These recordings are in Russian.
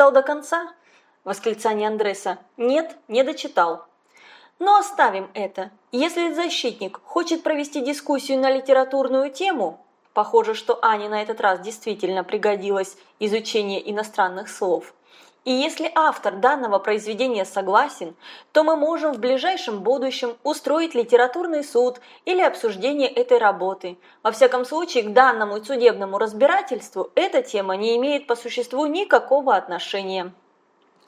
дочитал до конца?» Восклицание Андреса. «Нет, не дочитал». Но оставим это. Если защитник хочет провести дискуссию на литературную тему, похоже, что Ане на этот раз действительно пригодилось изучение иностранных слов, и если автор данного произведения согласен, то мы можем в ближайшем будущем устроить литературный суд или обсуждение этой работы. Во всяком случае, к данному судебному разбирательству эта тема не имеет по существу никакого отношения.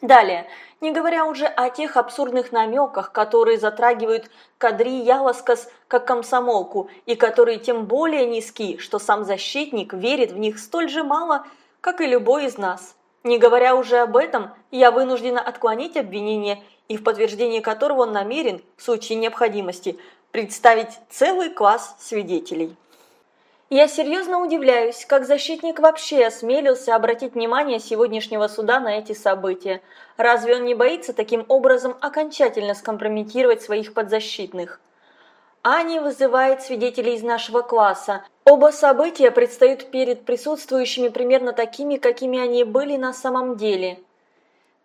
Далее, не говоря уже о тех абсурдных намеках, которые затрагивают Кадри Ялоскас как комсомолку, и которые тем более низки, что сам защитник верит в них столь же мало, как и любой из нас. Не говоря уже об этом, я вынуждена отклонить обвинение, и в подтверждение которого он намерен, в случае необходимости, представить целый класс свидетелей. Я серьезно удивляюсь, как защитник вообще осмелился обратить внимание сегодняшнего суда на эти события. Разве он не боится таким образом окончательно скомпрометировать своих подзащитных? Ани вызывает свидетелей из нашего класса. Оба события предстают перед присутствующими примерно такими, какими они были на самом деле.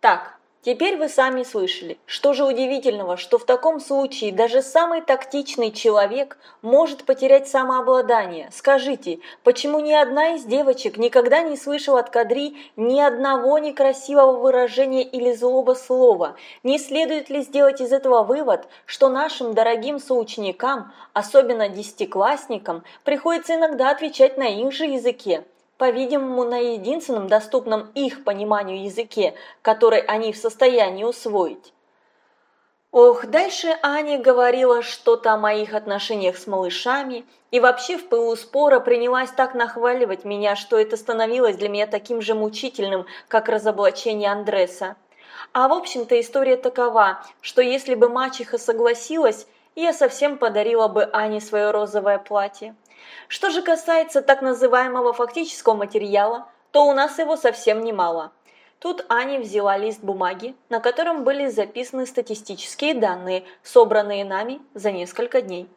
Так, Теперь вы сами слышали. Что же удивительного, что в таком случае даже самый тактичный человек может потерять самообладание? Скажите, почему ни одна из девочек никогда не слышала от Кадри ни одного некрасивого выражения или злого слова? Не следует ли сделать из этого вывод, что нашим дорогим соученикам, особенно десятиклассникам, приходится иногда отвечать на их же языке? По-видимому, на единственном доступном их пониманию языке, который они в состоянии усвоить. Ох, дальше Аня говорила что-то о моих отношениях с малышами и вообще в пылу спора принялась так нахваливать меня, что это становилось для меня таким же мучительным, как разоблачение Андреса. А в общем-то история такова, что если бы мачеха согласилась, я совсем подарила бы Ане свое розовое платье. Что же касается так называемого фактического материала, то у нас его совсем немало. Тут Аня взяла лист бумаги, на котором были записаны статистические данные, собранные нами за несколько дней.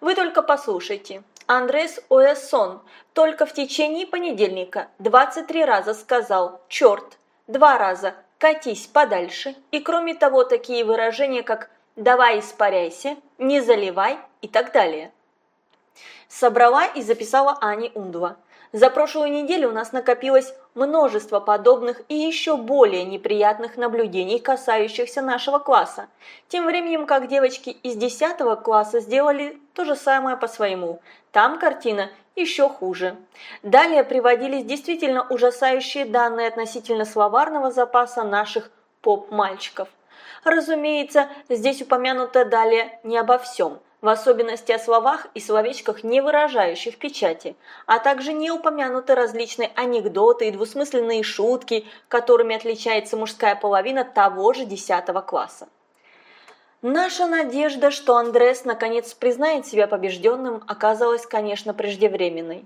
Вы только послушайте. Андрес Оэссон только в течение понедельника 23 раза сказал «черт», два раза «катись подальше» и кроме того такие выражения, как «давай испаряйся», «не заливай» и так далее. Собрала и записала Ани Ундова. За прошлую неделю у нас накопилось множество подобных и еще более неприятных наблюдений, касающихся нашего класса. Тем временем, как девочки из 10 класса сделали то же самое по-своему. Там картина еще хуже. Далее приводились действительно ужасающие данные относительно словарного запаса наших поп-мальчиков. Разумеется, здесь упомянуто далее не обо всем в особенности о словах и словечках, не выражающих печати, а также не упомянуты различные анекдоты и двусмысленные шутки, которыми отличается мужская половина того же 10 класса. Наша надежда, что Андрес наконец признает себя побежденным, оказалась, конечно, преждевременной.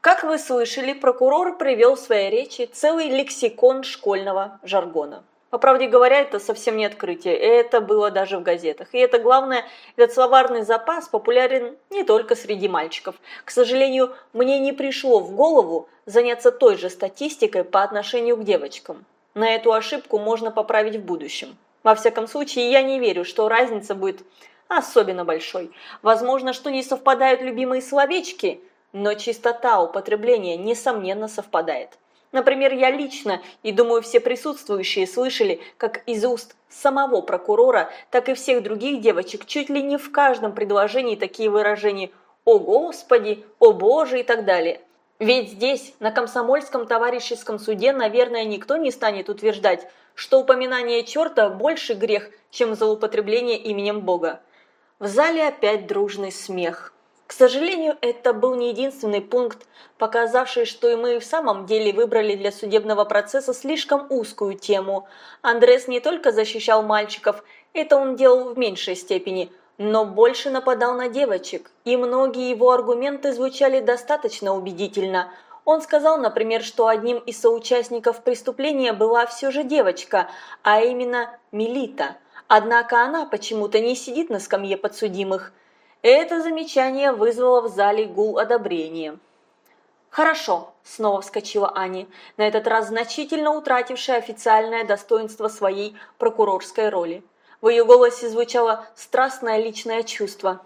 Как вы слышали, прокурор привел в своей речи целый лексикон школьного жаргона. По правде говоря, это совсем не открытие, это было даже в газетах. И это главное, этот словарный запас популярен не только среди мальчиков. К сожалению, мне не пришло в голову заняться той же статистикой по отношению к девочкам. На эту ошибку можно поправить в будущем. Во всяком случае, я не верю, что разница будет особенно большой. Возможно, что не совпадают любимые словечки, но чистота употребления несомненно совпадает. Например, я лично, и думаю, все присутствующие слышали, как из уст самого прокурора, так и всех других девочек чуть ли не в каждом предложении такие выражения «О Господи», «О Боже» и так далее. Ведь здесь, на комсомольском товарищеском суде, наверное, никто не станет утверждать, что упоминание черта больше грех, чем злоупотребление именем Бога. В зале опять дружный смех. К сожалению, это был не единственный пункт, показавший, что и мы в самом деле выбрали для судебного процесса слишком узкую тему. Андрес не только защищал мальчиков, это он делал в меньшей степени, но больше нападал на девочек, и многие его аргументы звучали достаточно убедительно. Он сказал, например, что одним из соучастников преступления была все же девочка, а именно Мелита. Однако она почему-то не сидит на скамье подсудимых – это замечание вызвало в зале гул одобрения. «Хорошо», – снова вскочила Ани, на этот раз значительно утратившая официальное достоинство своей прокурорской роли. В ее голосе звучало страстное личное чувство.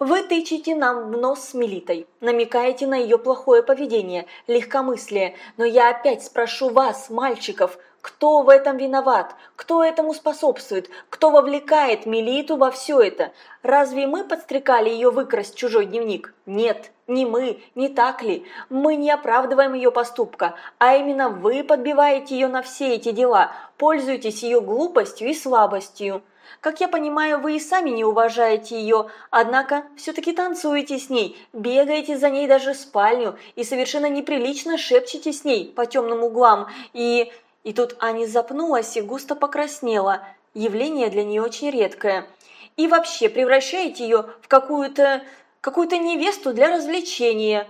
«Вы тычете нам в нос с Мелитой, намекаете на ее плохое поведение, легкомыслие, но я опять спрошу вас, мальчиков, кто в этом виноват? Кто этому способствует? Кто вовлекает Мелиту во все это? Разве мы подстрекали ее выкрасть чужой дневник? Нет, не мы, не так ли? Мы не оправдываем ее поступка, а именно вы подбиваете ее на все эти дела, пользуетесь ее глупостью и слабостью. Как я понимаю, вы и сами не уважаете ее, однако все-таки танцуете с ней, бегаете за ней даже в спальню и совершенно неприлично шепчете с ней по темным углам и... И тут Аня запнулась и густо покраснела, явление для нее очень редкое. И вообще превращаете ее в какую-то какую-то невесту для развлечения.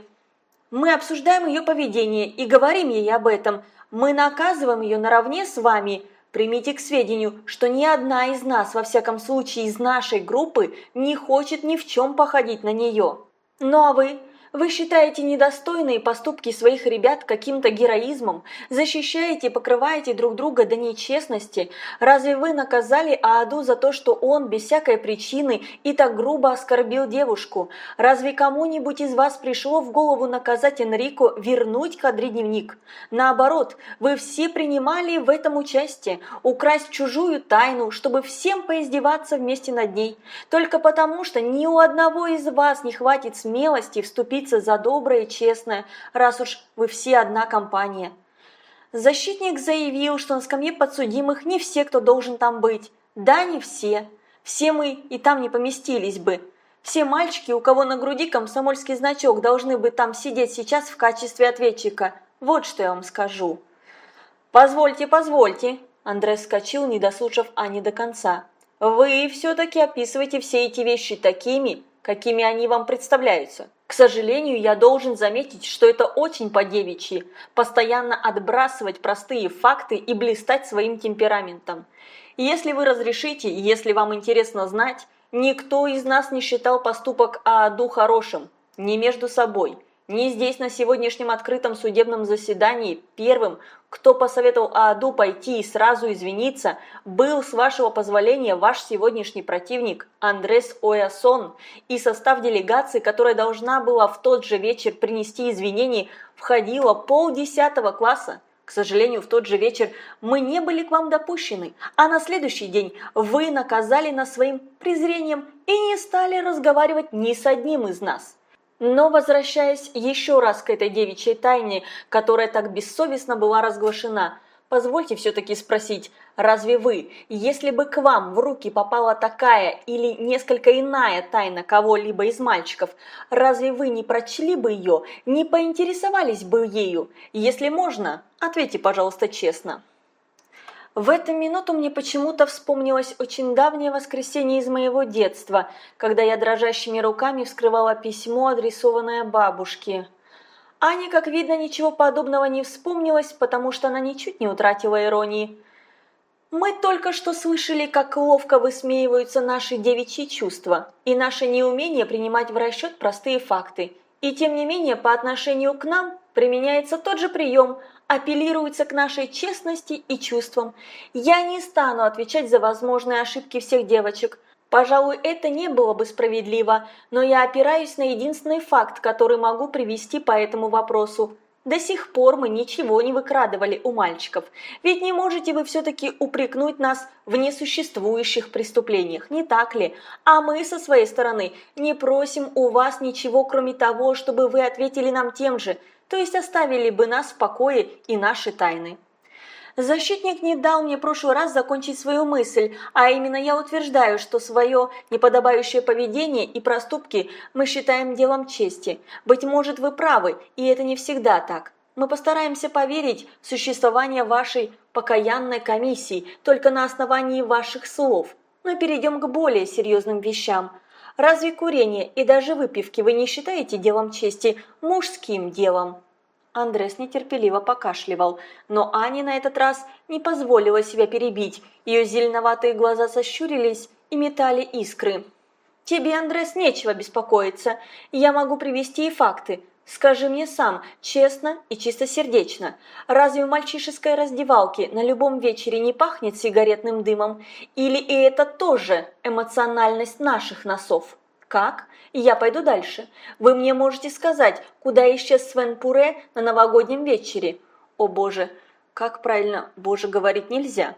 Мы обсуждаем ее поведение и говорим ей об этом. Мы наказываем ее наравне с вами. Примите к сведению, что ни одна из нас, во всяком случае из нашей группы, не хочет ни в чем походить на нее. Ну а вы? Вы считаете недостойные поступки своих ребят каким-то героизмом, защищаете и покрываете друг друга до нечестности. Разве вы наказали Ааду за то, что он без всякой причины и так грубо оскорбил девушку? Разве кому-нибудь из вас пришло в голову наказать Энрико вернуть кадри дневник? Наоборот, вы все принимали в этом участие, украсть чужую тайну, чтобы всем поиздеваться вместе над ней. Только потому, что ни у одного из вас не хватит смелости вступить биться за доброе и честное, раз уж вы все одна компания. Защитник заявил, что на скамье подсудимых не все, кто должен там быть. Да, не все. Все мы и там не поместились бы. Все мальчики, у кого на груди комсомольский значок, должны бы там сидеть сейчас в качестве ответчика. Вот что я вам скажу. «Позвольте, позвольте!» Андрей вскочил, не дослушав Ани до конца. «Вы все-таки описываете все эти вещи такими, какими они вам представляются. К сожалению, я должен заметить, что это очень по-девичьи – постоянно отбрасывать простые факты и блистать своим темпераментом. И если вы разрешите, если вам интересно знать, никто из нас не считал поступок Ааду хорошим, не между собой – не здесь на сегодняшнем открытом судебном заседании первым, кто посоветовал Ааду пойти и сразу извиниться, был, с вашего позволения, ваш сегодняшний противник Андрес Оясон и состав делегации, которая должна была в тот же вечер принести извинения, входила полдесятого класса. К сожалению, в тот же вечер мы не были к вам допущены, а на следующий день вы наказали нас своим презрением и не стали разговаривать ни с одним из нас. Но возвращаясь еще раз к этой девичьей тайне, которая так бессовестно была разглашена, позвольте все-таки спросить, разве вы, если бы к вам в руки попала такая или несколько иная тайна кого-либо из мальчиков, разве вы не прочли бы ее, не поинтересовались бы ею? Если можно, ответьте, пожалуйста, честно. В эту минуту мне почему-то вспомнилось очень давнее воскресенье из моего детства, когда я дрожащими руками вскрывала письмо, адресованное бабушке. Ане, как видно, ничего подобного не вспомнилось, потому что она ничуть не утратила иронии. Мы только что слышали, как ловко высмеиваются наши девичьи чувства и наше неумение принимать в расчет простые факты. И тем не менее, по отношению к нам применяется тот же прием – апеллируется к нашей честности и чувствам. Я не стану отвечать за возможные ошибки всех девочек. Пожалуй, это не было бы справедливо, но я опираюсь на единственный факт, который могу привести по этому вопросу. До сих пор мы ничего не выкрадывали у мальчиков, ведь не можете вы все-таки упрекнуть нас в несуществующих преступлениях, не так ли? А мы со своей стороны не просим у вас ничего, кроме того, чтобы вы ответили нам тем же – то есть оставили бы нас в покое и наши тайны. Защитник не дал мне в прошлый раз закончить свою мысль, а именно я утверждаю, что свое неподобающее поведение и проступки мы считаем делом чести. Быть может, вы правы, и это не всегда так. Мы постараемся поверить в существование вашей покаянной комиссии только на основании ваших слов. Но перейдем к более серьезным вещам – Разве курение и даже выпивки вы не считаете делом чести мужским делом?» Андрес нетерпеливо покашливал, но Аня на этот раз не позволила себя перебить. Ее зеленоватые глаза сощурились и метали искры. «Тебе, Андрес, нечего беспокоиться. Я могу привести и факты. Скажи мне сам, честно и чистосердечно, разве в мальчишеской раздевалке на любом вечере не пахнет сигаретным дымом? Или и это тоже эмоциональность наших носов? Как? Я пойду дальше. Вы мне можете сказать, куда исчез Свен Пуре на новогоднем вечере? О боже, как правильно, боже, говорить нельзя.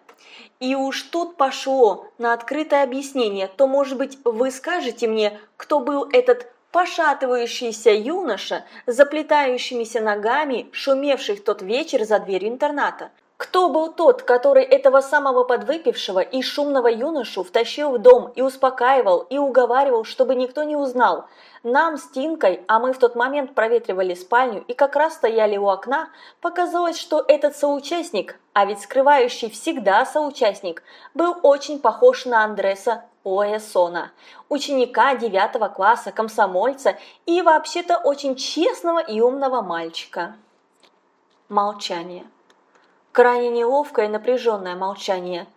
И уж тут пошло на открытое объяснение, то, может быть, вы скажете мне, кто был этот пошатывающийся юноша заплетающимися ногами, шумевший в тот вечер за дверью интерната. Кто был тот, который этого самого подвыпившего и шумного юношу втащил в дом и успокаивал, и уговаривал, чтобы никто не узнал? Нам с Тинкой, а мы в тот момент проветривали спальню и как раз стояли у окна, показалось, что этот соучастник, а ведь скрывающий всегда соучастник, был очень похож на Андреса Оэсона, ученика девятого класса, комсомольца и вообще-то очень честного и умного мальчика. Молчание. Крайне неловкое и напряженное молчание.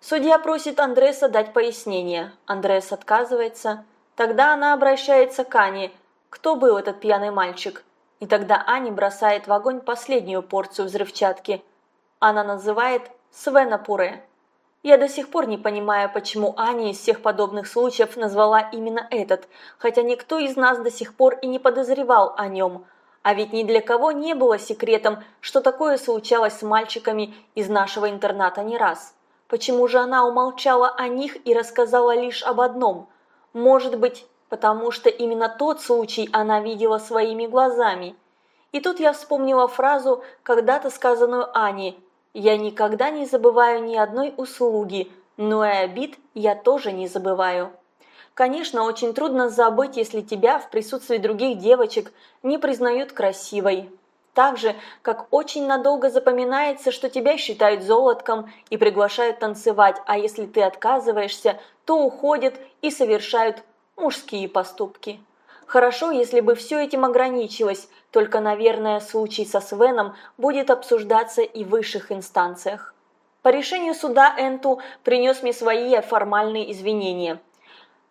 Судья просит Андреса дать пояснение. Андрес отказывается. Тогда она обращается к Ане. Кто был этот пьяный мальчик? И тогда Ани бросает в огонь последнюю порцию взрывчатки. Она называет Свена Пуре. Я до сих пор не понимаю, почему Аня из всех подобных случаев назвала именно этот, хотя никто из нас до сих пор и не подозревал о нем. А ведь ни для кого не было секретом, что такое случалось с мальчиками из нашего интерната не раз. Почему же она умолчала о них и рассказала лишь об одном? Может быть, потому что именно тот случай она видела своими глазами. И тут я вспомнила фразу, когда-то сказанную Ане я никогда не забываю ни одной услуги, но и обид я тоже не забываю. Конечно, очень трудно забыть, если тебя в присутствии других девочек не признают красивой. Так же, как очень надолго запоминается, что тебя считают золотком и приглашают танцевать, а если ты отказываешься, то уходят и совершают мужские поступки. Хорошо, если бы все этим ограничилось, только, наверное, случай со Свеном будет обсуждаться и в высших инстанциях. По решению суда Энту принес мне свои формальные извинения.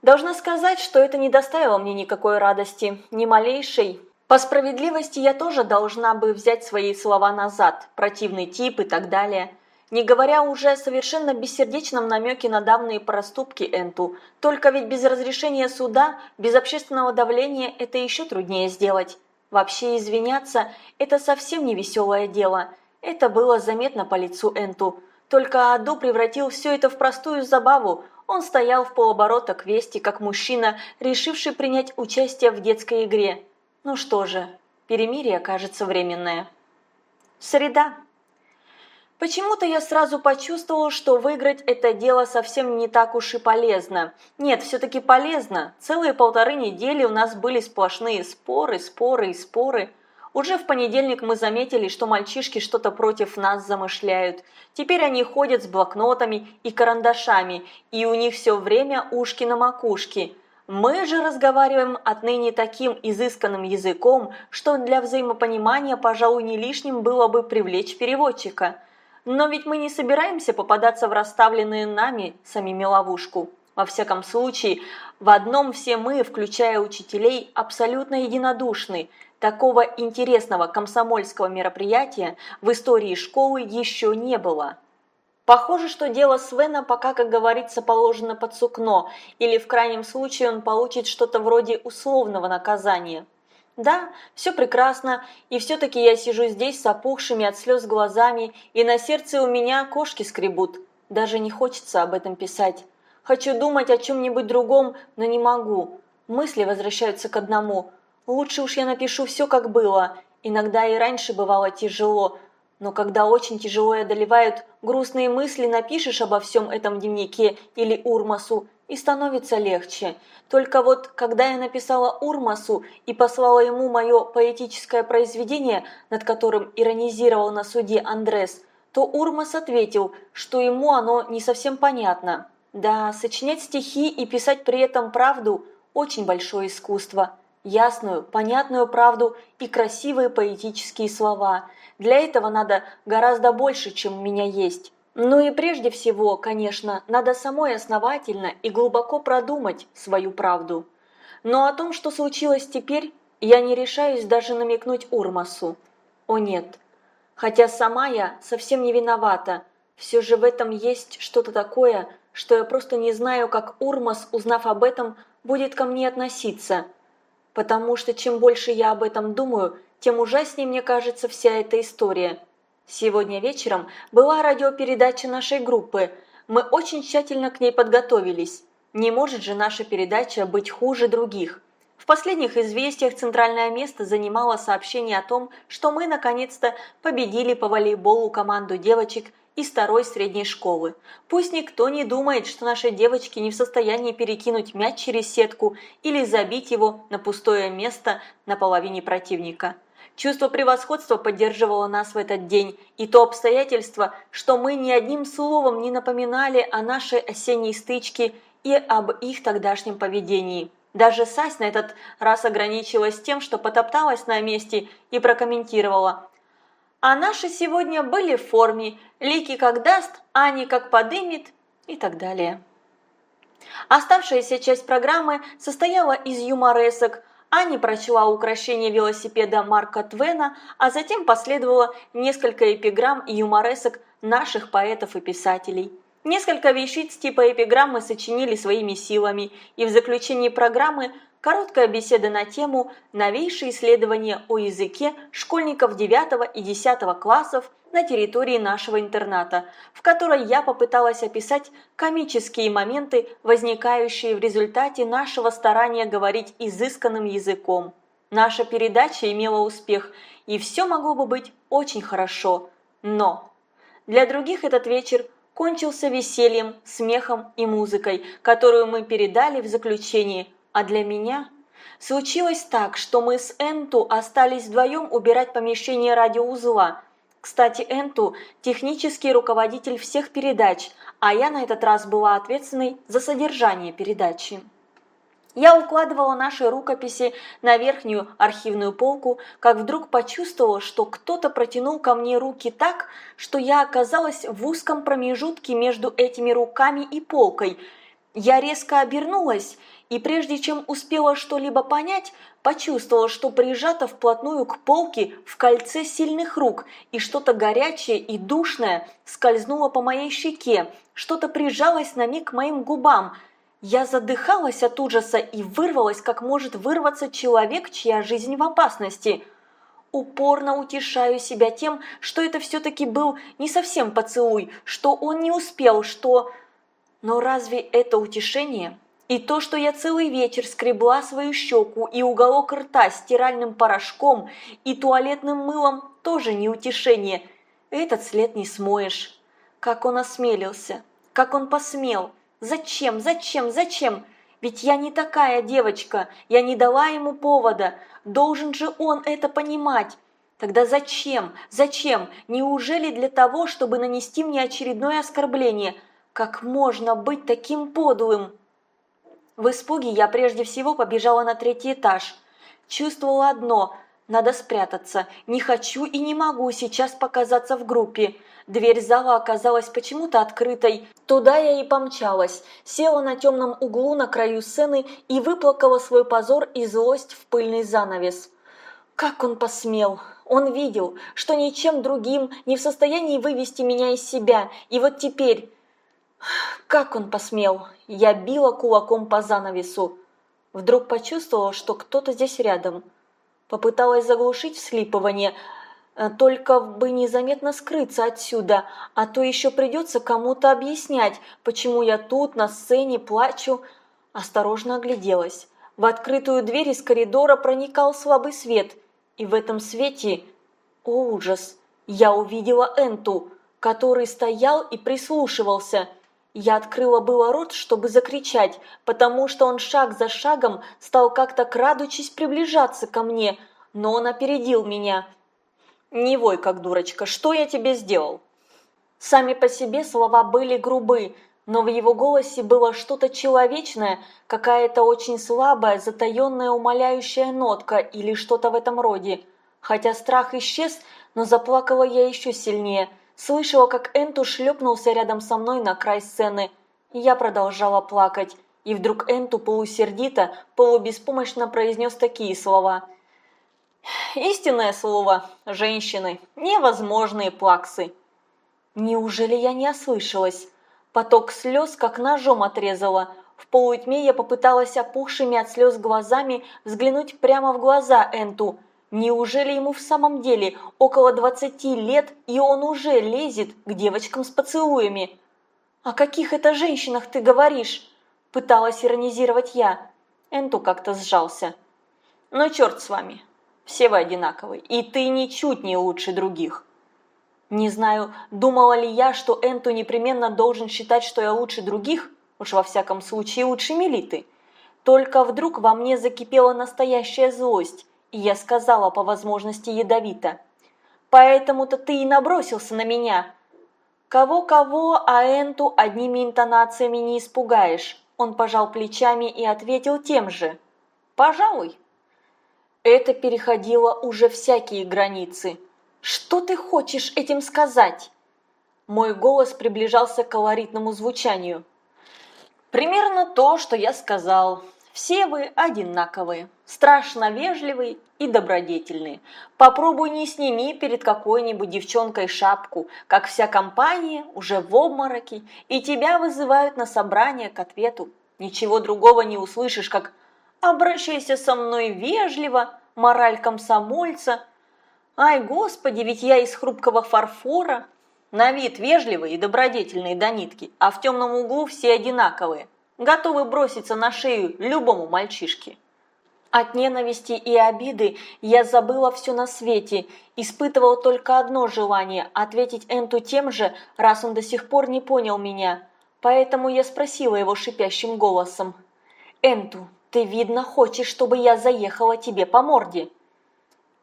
Должна сказать, что это не доставило мне никакой радости, ни малейшей. По справедливости я тоже должна бы взять свои слова назад, противный тип и так далее. Не говоря уже о совершенно бессердечном намеке на давние проступки Энту. Только ведь без разрешения суда, без общественного давления это еще труднее сделать. Вообще извиняться – это совсем не веселое дело. Это было заметно по лицу Энту. Только Аду превратил все это в простую забаву. Он стоял в полоборота к Вести, как мужчина, решивший принять участие в детской игре. Ну что же, перемирие кажется временное. Среда. Почему-то я сразу почувствовал, что выиграть это дело совсем не так уж и полезно. Нет, все-таки полезно. Целые полторы недели у нас были сплошные споры, споры и споры. Уже в понедельник мы заметили, что мальчишки что-то против нас замышляют. Теперь они ходят с блокнотами и карандашами, и у них все время ушки на макушке. Мы же разговариваем отныне таким изысканным языком, что для взаимопонимания, пожалуй, не лишним было бы привлечь переводчика – но ведь мы не собираемся попадаться в расставленные нами самими ловушку. Во всяком случае, в одном все мы, включая учителей, абсолютно единодушны. Такого интересного комсомольского мероприятия в истории школы еще не было. Похоже, что дело Свена пока, как говорится, положено под сукно, или в крайнем случае он получит что-то вроде условного наказания. Да, все прекрасно, и все-таки я сижу здесь с опухшими от слез глазами, и на сердце у меня кошки скребут. Даже не хочется об этом писать. Хочу думать о чем-нибудь другом, но не могу. Мысли возвращаются к одному. Лучше уж я напишу все, как было. Иногда и раньше бывало тяжело, но когда очень тяжело и одолевают грустные мысли, напишешь обо всем этом дневнике или Урмасу, и становится легче. Только вот, когда я написала Урмасу и послала ему мое поэтическое произведение, над которым иронизировал на суде Андрес, то Урмас ответил, что ему оно не совсем понятно. Да, сочинять стихи и писать при этом правду – очень большое искусство. Ясную, понятную правду и красивые поэтические слова. Для этого надо гораздо больше, чем у меня есть. Ну и прежде всего, конечно, надо самой основательно и глубоко продумать свою правду. Но о том, что случилось теперь, Я не решаюсь даже намекнуть Урмасу. О нет. Хотя сама я совсем не виновата. Все же в этом есть что-то такое, что я просто не знаю, как Урмас, узнав об этом, будет ко мне относиться. Потому что чем больше я об этом думаю, тем ужаснее мне кажется вся эта история. Сегодня вечером была радиопередача нашей группы. Мы очень тщательно к ней подготовились. Не может же наша передача быть хуже других. В последних известиях центральное место занимало сообщение о том, что мы наконец-то победили по волейболу команду девочек из второй средней школы. Пусть никто не думает, что наши девочки не в состоянии перекинуть мяч через сетку или забить его на пустое место на половине противника. Чувство превосходства поддерживало нас в этот день, и то обстоятельство, что мы ни одним словом не напоминали о нашей осенней стычке и об их тогдашнем поведении. Даже Сась на этот раз ограничилась тем, что потопталась на месте и прокомментировала. А наши сегодня были в форме, Лики как даст, Ани как подымет и так далее. Оставшаяся часть программы состояла из юморесок. Ани прочла украшение велосипеда Марка Твена, а затем последовало несколько эпиграмм и юморесок наших поэтов и писателей. Несколько вещиц типа эпиграммы сочинили своими силами, и в заключении программы короткая беседа на тему «Новейшие исследования о языке школьников 9 и 10 классов на территории нашего интерната», в которой я попыталась описать комические моменты, возникающие в результате нашего старания говорить изысканным языком. Наша передача имела успех, и все могло бы быть очень хорошо. Но для других этот вечер кончился весельем, смехом и музыкой, которую мы передали в заключении, а для меня случилось так, что мы с Энту остались вдвоем убирать помещение радиоузла. Кстати, Энту – технический руководитель всех передач, а я на этот раз была ответственной за содержание передачи. Я укладывала наши рукописи на верхнюю архивную полку, как вдруг почувствовала, что кто-то протянул ко мне руки так, что я оказалась в узком промежутке между этими руками и полкой. Я резко обернулась и прежде чем успела что-либо понять, почувствовала, что прижата вплотную к полке в кольце сильных рук, и что-то горячее и душное скользнуло по моей щеке, что-то прижалось на миг к моим губам – я задыхалась от ужаса и вырвалась, как может вырваться человек, чья жизнь в опасности. Упорно утешаю себя тем, что это все-таки был не совсем поцелуй, что он не успел, что... Но разве это утешение? И то, что я целый вечер скребла свою щеку и уголок рта стиральным порошком и туалетным мылом, тоже не утешение. Этот след не смоешь. Как он осмелился, как он посмел – Зачем, зачем, зачем? Ведь я не такая девочка, я не дала ему повода. Должен же он это понимать. Тогда зачем, зачем? Неужели для того, чтобы нанести мне очередное оскорбление? Как можно быть таким подлым? В испуге я прежде всего побежала на третий этаж. Чувствовала одно – надо спрятаться. Не хочу и не могу сейчас показаться в группе. Дверь зала оказалась почему-то открытой. Туда я и помчалась. Села на темном углу на краю сцены и выплакала свой позор и злость в пыльный занавес. Как он посмел! Он видел, что ничем другим не в состоянии вывести меня из себя. И вот теперь... Как он посмел! Я била кулаком по занавесу. Вдруг почувствовала, что кто-то здесь рядом. Попыталась заглушить вслипывание, э, только бы незаметно скрыться отсюда, а то еще придется кому-то объяснять, почему я тут на сцене плачу. Осторожно огляделась. В открытую дверь из коридора проникал слабый свет, и в этом свете, о ужас, я увидела Энту, который стоял и прислушивался – я открыла было рот, чтобы закричать, потому что он шаг за шагом стал как-то крадучись приближаться ко мне, но он опередил меня. «Не вой, как дурочка, что я тебе сделал?» Сами по себе слова были грубы, но в его голосе было что-то человечное, какая-то очень слабая, затаенная умоляющая нотка или что-то в этом роде. Хотя страх исчез, но заплакала я еще сильнее – Слышала, как Энту шлепнулся рядом со мной на край сцены. Я продолжала плакать. И вдруг Энту полусердито, полубеспомощно произнес такие слова. Истинное слово, женщины, невозможные плаксы. Неужели я не ослышалась? Поток слез как ножом отрезала. В полутьме я попыталась опухшими от слез глазами взглянуть прямо в глаза Энту. Неужели ему в самом деле около двадцати лет, и он уже лезет к девочкам с поцелуями? «О каких это женщинах ты говоришь?» Пыталась иронизировать я. Энту как-то сжался. «Ну черт с вами, все вы одинаковые, и ты ничуть не лучше других». Не знаю, думала ли я, что Энту непременно должен считать, что я лучше других, уж во всяком случае лучше Мелиты. Только вдруг во мне закипела настоящая злость, я сказала по возможности ядовито. «Поэтому-то ты и набросился на меня». Кого-кого, а Энту одними интонациями не испугаешь. Он пожал плечами и ответил тем же. «Пожалуй». Это переходило уже всякие границы. «Что ты хочешь этим сказать?» Мой голос приближался к колоритному звучанию. «Примерно то, что я сказал. Все вы одинаковые, страшно вежливые и добродетельные. Попробуй не сними перед какой-нибудь девчонкой шапку, как вся компания уже в обмороке, и тебя вызывают на собрание к ответу. Ничего другого не услышишь, как «обращайся со мной вежливо», «мораль комсомольца», Ай, господи, ведь я из хрупкого фарфора. На вид вежливые и добродетельные до нитки, а в темном углу все одинаковые, готовы броситься на шею любому мальчишке. От ненависти и обиды я забыла все на свете, испытывала только одно желание – ответить Энту тем же, раз он до сих пор не понял меня. Поэтому я спросила его шипящим голосом. «Энту, ты, видно, хочешь, чтобы я заехала тебе по морде?»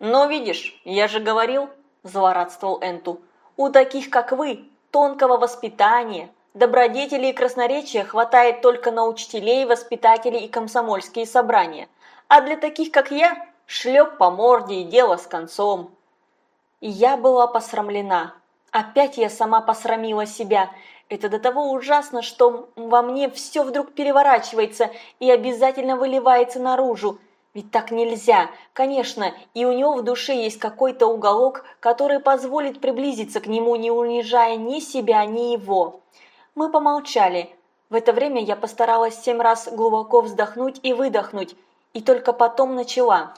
«Но видишь, я же говорил», – злорадствовал Энту, – «у таких, как вы, тонкого воспитания, добродетели и красноречия хватает только на учителей, воспитателей и комсомольские собрания, а для таких, как я, шлеп по морде и дело с концом». Я была посрамлена. Опять я сама посрамила себя. Это до того ужасно, что во мне все вдруг переворачивается и обязательно выливается наружу. Ведь так нельзя. Конечно, и у него в душе есть какой-то уголок, который позволит приблизиться к нему, не унижая ни себя, ни его. Мы помолчали. В это время я постаралась семь раз глубоко вздохнуть и выдохнуть, и только потом начала.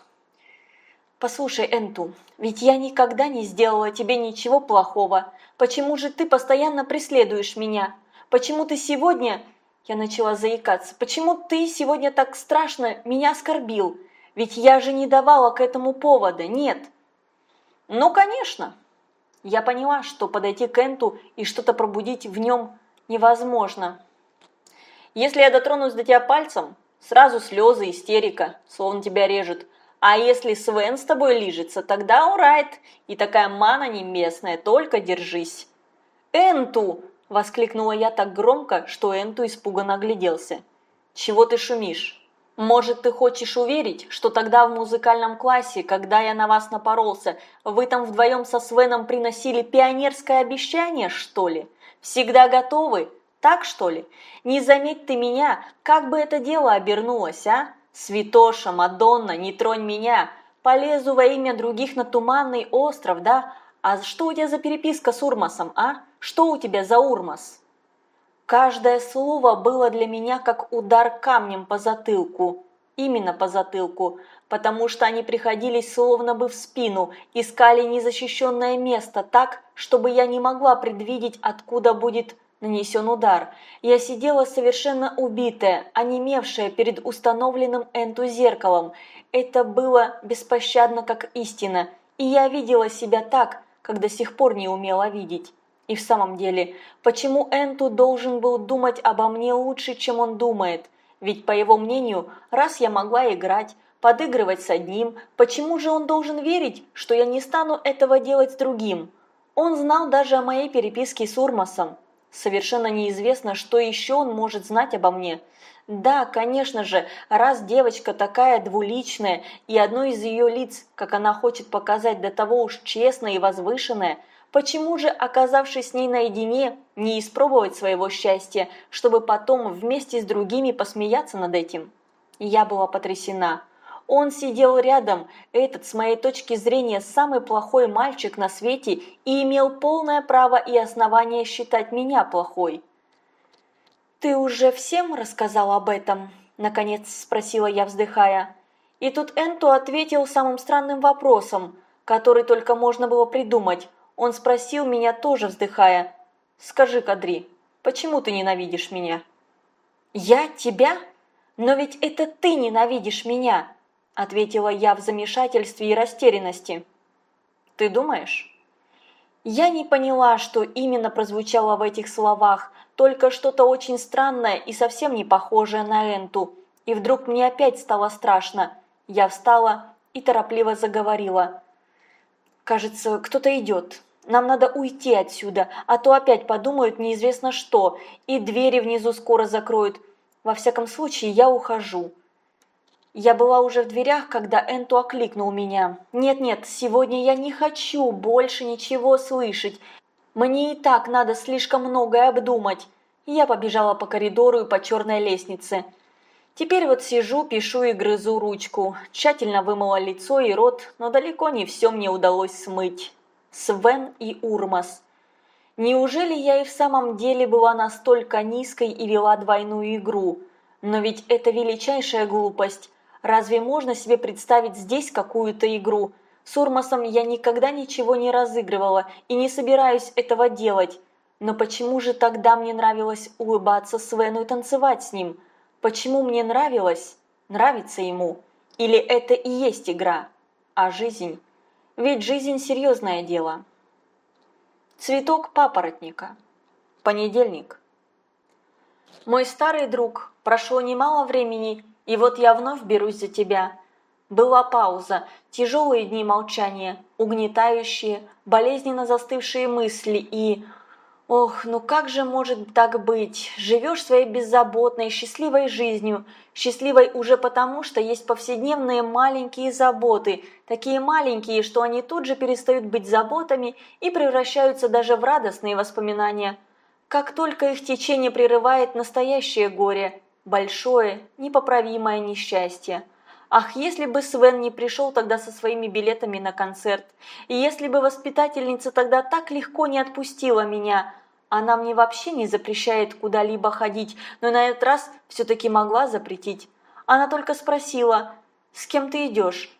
«Послушай, Энту, ведь я никогда не сделала тебе ничего плохого. Почему же ты постоянно преследуешь меня? Почему ты сегодня я начала заикаться. «Почему ты сегодня так страшно меня оскорбил? Ведь я же не давала к этому повода, нет!» «Ну, конечно!» Я поняла, что подойти к Энту и что-то пробудить в нем невозможно. «Если я дотронусь до тебя пальцем, сразу слезы, истерика, словно тебя режет. А если Свен с тобой лижется, тогда урайт, и такая мана небесная, только держись!» «Энту!» Воскликнула я так громко, что Энту испуганно огляделся. «Чего ты шумишь? Может, ты хочешь уверить, что тогда в музыкальном классе, когда я на вас напоролся, вы там вдвоем со Свеном приносили пионерское обещание, что ли? Всегда готовы? Так, что ли? Не заметь ты меня, как бы это дело обернулось, а? Святоша, Мадонна, не тронь меня! Полезу во имя других на Туманный остров, да? А что у тебя за переписка с Урмасом, а? Что у тебя за Урмас?» Каждое слово было для меня как удар камнем по затылку. Именно по затылку, потому что они приходились словно бы в спину, искали незащищенное место так, чтобы я не могла предвидеть, откуда будет нанесен удар. Я сидела совершенно убитая, онемевшая перед установленным энту зеркалом. Это было беспощадно как истина, и я видела себя так, как до сих пор не умела видеть. И в самом деле, почему Энту должен был думать обо мне лучше, чем он думает? Ведь, по его мнению, раз я могла играть, подыгрывать с одним, почему же он должен верить, что я не стану этого делать с другим? Он знал даже о моей переписке с Урмасом. Совершенно неизвестно, что еще он может знать обо мне. Да, конечно же, раз девочка такая двуличная, и одно из ее лиц, как она хочет показать, до того уж честное и возвышенное – Почему же, оказавшись с ней наедине, не испробовать своего счастья, чтобы потом вместе с другими посмеяться над этим? Я была потрясена. Он сидел рядом, этот, с моей точки зрения, самый плохой мальчик на свете и имел полное право и основание считать меня плохой. «Ты уже всем рассказал об этом?» – наконец спросила я, вздыхая. И тут Энту ответил самым странным вопросом, который только можно было придумать. Он спросил меня тоже, вздыхая. «Скажи, Кадри, почему ты ненавидишь меня?» «Я тебя? Но ведь это ты ненавидишь меня!» Ответила я в замешательстве и растерянности. «Ты думаешь?» Я не поняла, что именно прозвучало в этих словах, только что-то очень странное и совсем не похожее на Энту. И вдруг мне опять стало страшно. Я встала и торопливо заговорила. «Кажется, кто-то идет. Нам надо уйти отсюда, а то опять подумают неизвестно что, и двери внизу скоро закроют. Во всяком случае, я ухожу». Я была уже в дверях, когда Энту окликнул меня. «Нет-нет, сегодня я не хочу больше ничего слышать. Мне и так надо слишком многое обдумать». Я побежала по коридору и по черной лестнице. Теперь вот сижу, пишу и грызу ручку. Тщательно вымыла лицо и рот, но далеко не все мне удалось смыть. Свен и Урмас. Неужели я и в самом деле была настолько низкой и вела двойную игру? Но ведь это величайшая глупость. Разве можно себе представить здесь какую-то игру? С Урмасом я никогда ничего не разыгрывала и не собираюсь этого делать. Но почему же тогда мне нравилось улыбаться Свену и танцевать с ним? Почему мне нравилось нравится ему? Или это и есть игра? А жизнь? Ведь жизнь – серьезное дело. Цветок папоротника. Понедельник. Мой старый друг, прошло немало времени, и вот я вновь берусь за тебя. Была пауза, тяжелые дни молчания, угнетающие, болезненно застывшие мысли и... Ох, ну как же может так быть? Живешь своей беззаботной, счастливой жизнью, счастливой уже потому, что есть повседневные маленькие заботы, такие маленькие, что они тут же перестают быть заботами и превращаются даже в радостные воспоминания. Как только их течение прерывает настоящее горе, большое, непоправимое несчастье. Ах, если бы Свен не пришел тогда со своими билетами на концерт, и если бы воспитательница тогда так легко не отпустила меня, она мне вообще не запрещает куда-либо ходить, но на этот раз все-таки могла запретить. Она только спросила, с кем ты идешь?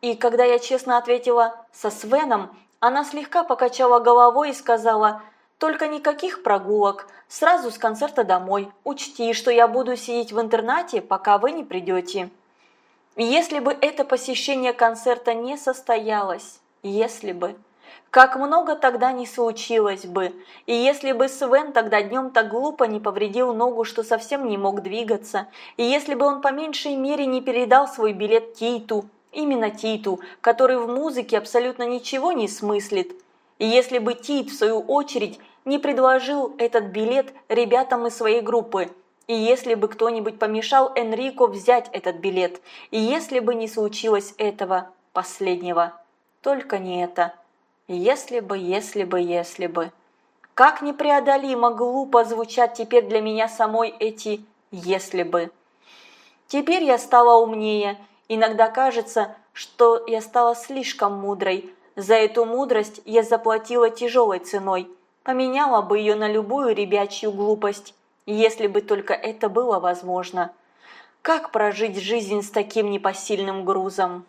И когда я честно ответила «со Свеном», она слегка покачала головой и сказала – только никаких прогулок, сразу с концерта домой. Учти, что я буду сидеть в интернате, пока вы не придете. Если бы это посещение концерта не состоялось, если бы, как много тогда не случилось бы, и если бы Свен тогда днем так глупо не повредил ногу, что совсем не мог двигаться, и если бы он по меньшей мере не передал свой билет Титу, именно Титу, который в музыке абсолютно ничего не смыслит, и если бы Тит, в свою очередь, не предложил этот билет ребятам из своей группы, и если бы кто-нибудь помешал Энрико взять этот билет, и если бы не случилось этого последнего. Только не это. Если бы, если бы, если бы. Как непреодолимо глупо звучат теперь для меня самой эти «если бы». Теперь я стала умнее. Иногда кажется, что я стала слишком мудрой, за эту мудрость я заплатила тяжелой ценой, поменяла бы ее на любую ребячью глупость, если бы только это было возможно. Как прожить жизнь с таким непосильным грузом?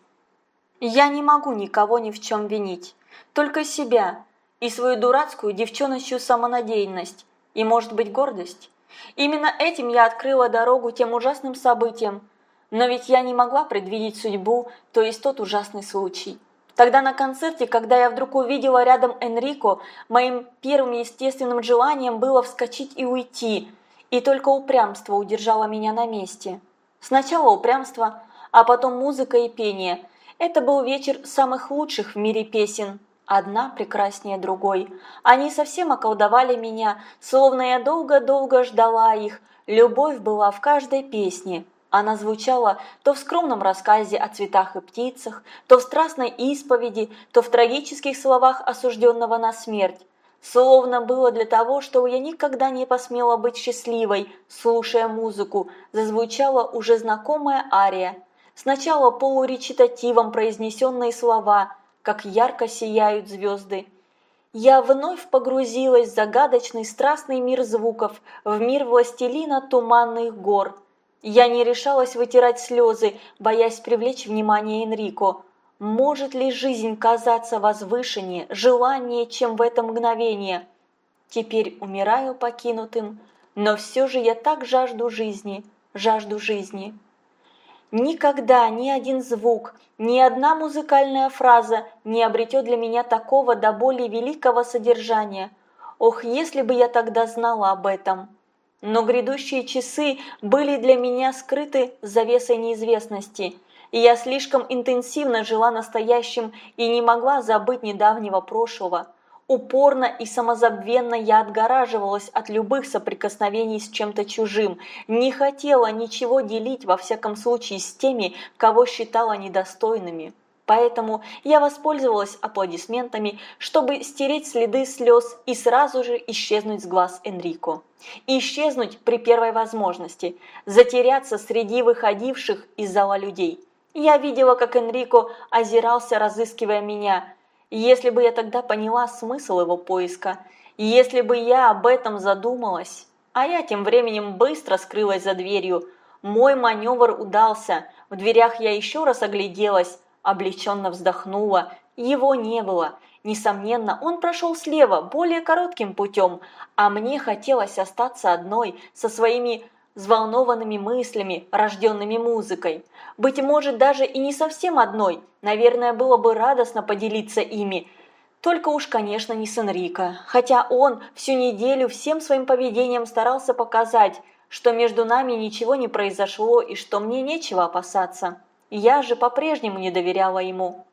Я не могу никого ни в чем винить, только себя и свою дурацкую девчоночью самонадеянность и, может быть, гордость. Именно этим я открыла дорогу тем ужасным событиям, но ведь я не могла предвидеть судьбу, то есть тот ужасный случай. Тогда на концерте, когда я вдруг увидела рядом Энрико, моим первым естественным желанием было вскочить и уйти, и только упрямство удержало меня на месте. Сначала упрямство, а потом музыка и пение. Это был вечер самых лучших в мире песен, одна прекраснее другой. Они совсем околдовали меня, словно я долго-долго ждала их, любовь была в каждой песне. Она звучала то в скромном рассказе о цветах и птицах, то в страстной исповеди, то в трагических словах осужденного на смерть. Словно было для того, чтобы я никогда не посмела быть счастливой, слушая музыку, зазвучала уже знакомая ария. сначала полуречитативом произнесенные слова, как ярко сияют звезды. Я вновь погрузилась в загадочный страстный мир звуков, в мир властелина туманных гор. Я не решалась вытирать слезы, боясь привлечь внимание Энрико. Может ли жизнь казаться возвышеннее, желаннее, чем в это мгновение? Теперь умираю покинутым, но все же я так жажду жизни, жажду жизни. Никогда ни один звук, ни одна музыкальная фраза не обретет для меня такого до более великого содержания. Ох, если бы я тогда знала об этом! Но грядущие часы были для меня скрыты завесой неизвестности – и я слишком интенсивно жила настоящим и не могла забыть недавнего прошлого. Упорно и самозабвенно я отгораживалась от любых соприкосновений с чем-то чужим, не хотела ничего делить, во всяком случае, с теми, кого считала недостойными. Поэтому я воспользовалась аплодисментами, чтобы стереть следы слез и сразу же исчезнуть с глаз Энрико. исчезнуть при первой возможности, затеряться среди выходивших из зала людей. Я видела, как Энрико озирался, разыскивая меня. Если бы я тогда поняла смысл его поиска, если бы я об этом задумалась. А я тем временем быстро скрылась за дверью. Мой маневр удался. В дверях я еще раз огляделась, облегченно вздохнула. Его не было. Несомненно, он прошел слева, более коротким путем, а мне хотелось остаться одной, со своими взволнованными мыслями, рожденными музыкой. Быть может, даже и не совсем одной, наверное, было бы радостно поделиться ими. Только уж, конечно, не с Энрико, хотя он всю неделю всем своим поведением старался показать, что между нами ничего не произошло и что мне нечего опасаться. Я же по-прежнему не доверяла ему.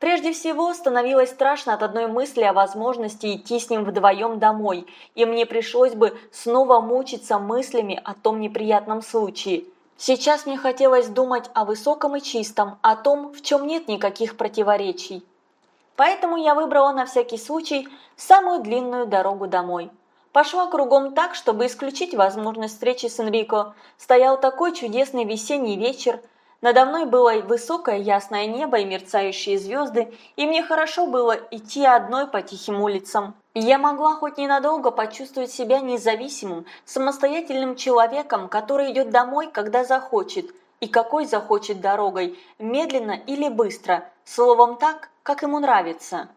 Прежде всего, становилось страшно от одной мысли о возможности идти с ним вдвоем домой, и мне пришлось бы снова мучиться мыслями о том неприятном случае. Сейчас мне хотелось думать о высоком и чистом, о том, в чем нет никаких противоречий. Поэтому я выбрала на всякий случай самую длинную дорогу домой. Пошла кругом так, чтобы исключить возможность встречи с Энрико. Стоял такой чудесный весенний вечер – надо мной было высокое ясное небо и мерцающие звезды, и мне хорошо было идти одной по тихим улицам. Я могла хоть ненадолго почувствовать себя независимым, самостоятельным человеком, который идет домой, когда захочет, и какой захочет дорогой, медленно или быстро, словом так, как ему нравится.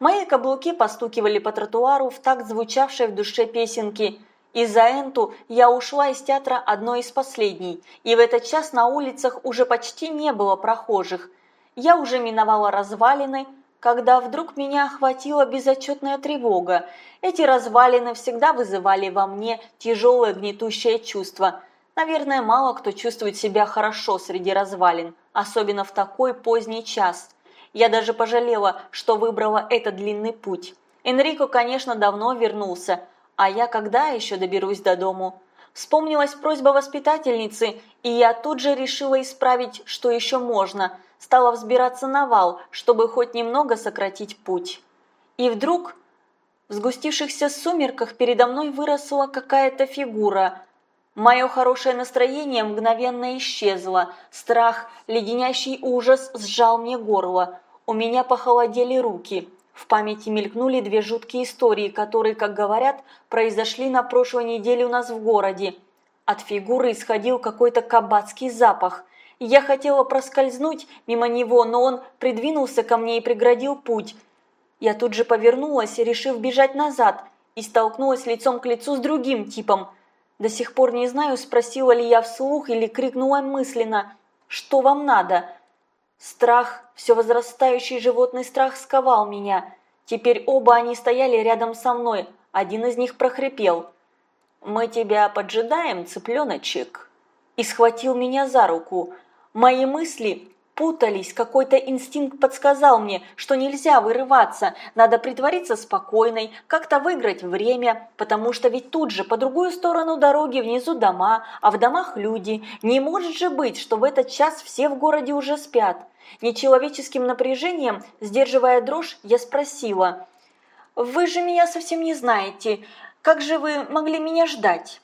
Мои каблуки постукивали по тротуару в такт звучавшей в душе песенки – из-за Энту я ушла из театра одной из последней, и в этот час на улицах уже почти не было прохожих. Я уже миновала развалины, когда вдруг меня охватила безотчетная тревога. Эти развалины всегда вызывали во мне тяжелое гнетущее чувство. Наверное, мало кто чувствует себя хорошо среди развалин, особенно в такой поздний час. Я даже пожалела, что выбрала этот длинный путь. Энрико, конечно, давно вернулся, а я когда еще доберусь до дому? Вспомнилась просьба воспитательницы, и я тут же решила исправить, что еще можно. Стала взбираться на вал, чтобы хоть немного сократить путь. И вдруг в сгустившихся сумерках передо мной выросла какая-то фигура. Мое хорошее настроение мгновенно исчезло. Страх, леденящий ужас сжал мне горло. У меня похолодели руки. В памяти мелькнули две жуткие истории, которые, как говорят, произошли на прошлой неделе у нас в городе. От фигуры исходил какой-то кабацкий запах. Я хотела проскользнуть мимо него, но он придвинулся ко мне и преградил путь. Я тут же повернулась, решив бежать назад, и столкнулась лицом к лицу с другим типом. До сих пор не знаю, спросила ли я вслух или крикнула мысленно «Что вам надо?». Страх, все возрастающий животный страх сковал меня. Теперь оба они стояли рядом со мной. Один из них прохрипел. «Мы тебя поджидаем, цыпленочек!» И схватил меня за руку. Мои мысли путались, какой-то инстинкт подсказал мне, что нельзя вырываться, надо притвориться спокойной, как-то выиграть время, потому что ведь тут же по другую сторону дороги внизу дома, а в домах люди. Не может же быть, что в этот час все в городе уже спят. Нечеловеческим напряжением, сдерживая дрожь, я спросила, «Вы же меня совсем не знаете, как же вы могли меня ждать?»